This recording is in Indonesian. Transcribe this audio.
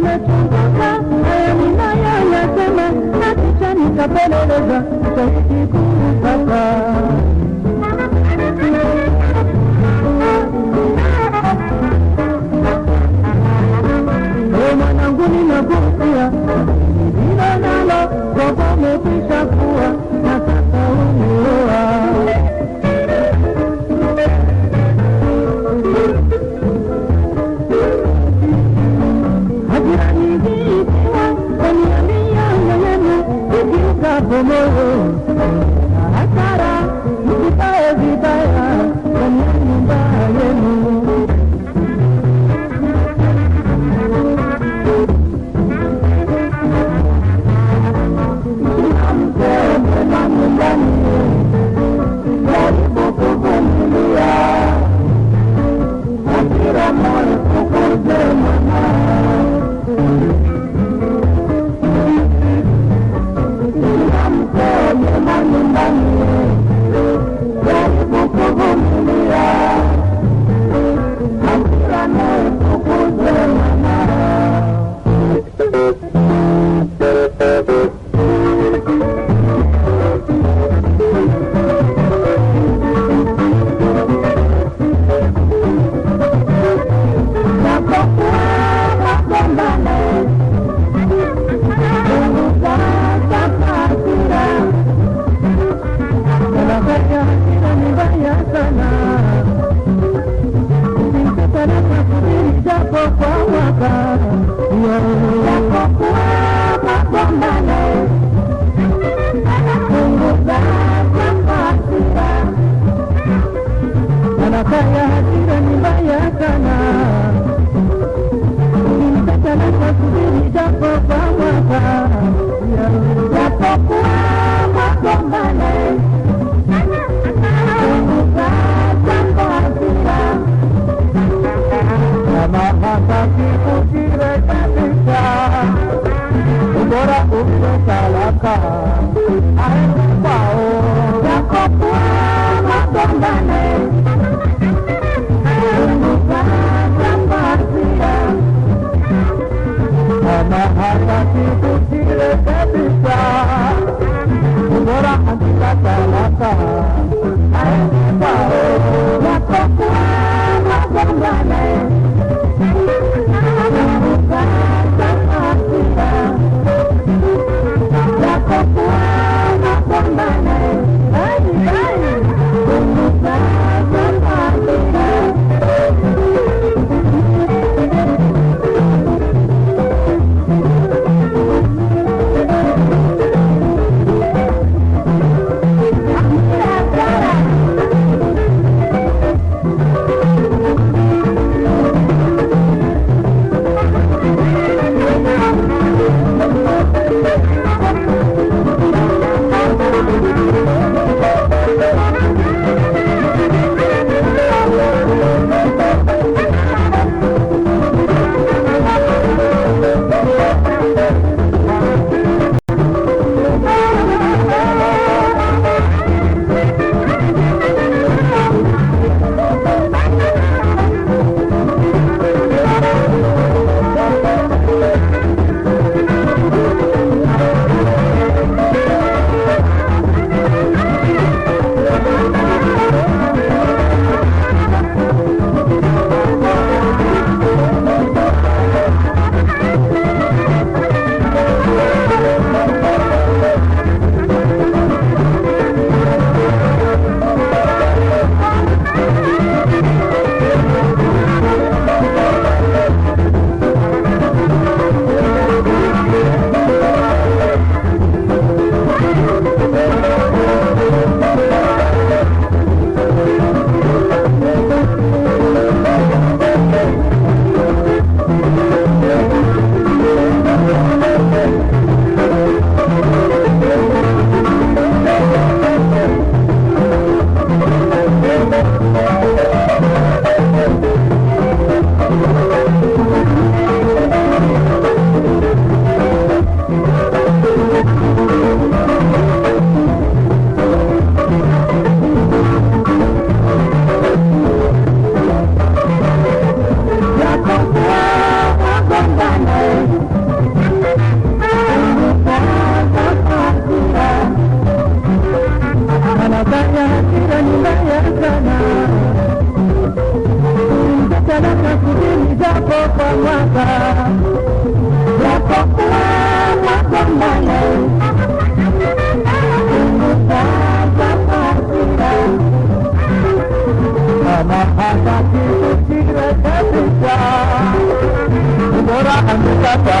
nimetumbuka haya ninayoyasema na kisha nikapeleleza utaiki kupata そう？kuasa Jatuh Tunggu bisa